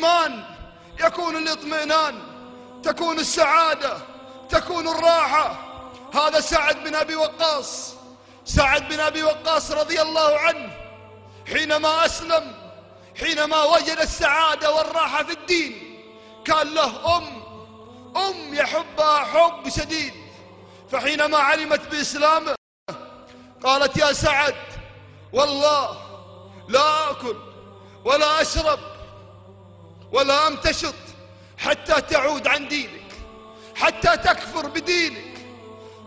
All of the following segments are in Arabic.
بالإيمان يكون الاطمئنان تكون السعادة تكون الراحة. هذا سعد بن أبي وقاص. سعد بن أبي وقاص رضي الله عنه حينما أسلم حينما وجد السعادة والراحة في الدين كان له أم أم يحبها حب شديد. فحينما علمت بإسلامه قالت يا سعد والله لا أكل ولا أشرب ولا أمتشط حتى تعود عن دينك حتى تكفر بدينك.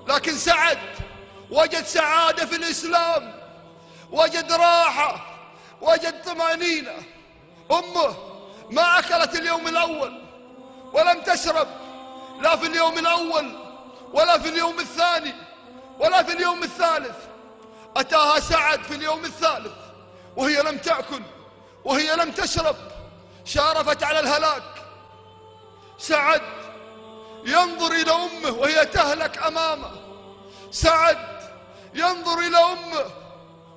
لكن سعد وجد سعادة في الإسلام وجد راحة وجد طمأنينة. أمه ما أكلت اليوم الأول ولم تشرب لا في اليوم الأول ولا في اليوم الثاني ولا في اليوم الثالث. أتاها سعد في اليوم الثالث وهي لم تأكل وهي لم تشرب. شارفت على الهلاك. سعد ينظر إلى أمه وهي تهلك أمامه. سعد ينظر إلى أمه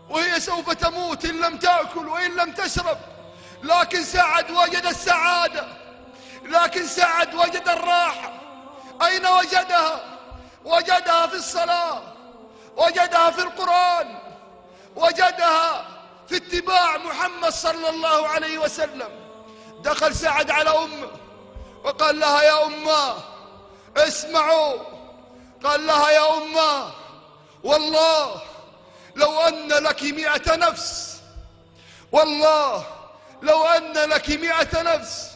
وهي سوف تموت إن لم تأكل وإن لم تشرب. لكن سعد وجد السعادة. لكن سعد وجد الراحة. أين وجدها؟ وجدها في الصلاة. وجدها في القرآن. وجدها في اتباع محمد صلى الله عليه وسلم. دخل سعد على أمه وقال لها يا أمه اسمعوا. قال لها يا أمه والله لو أن لك مئة نفس والله لو أن لك مئة نفس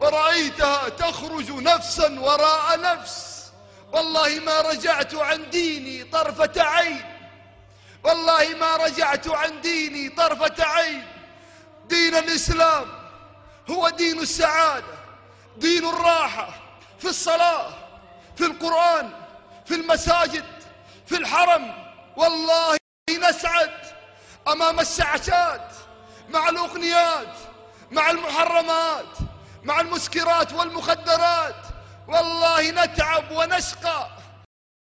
ورأيتها تخرج نفسا وراء نفس والله ما رجعت عن ديني طرفة عين. والله ما رجعت عن ديني طرفة عين. دين الإسلام هو دين السعادة دين الراحة في الصلاة في القرآن في المساجد في الحرم. والله نسعد أمام السعشات مع الأغنيات مع المحرمات مع المسكرات والمخدرات. والله نتعب ونشقى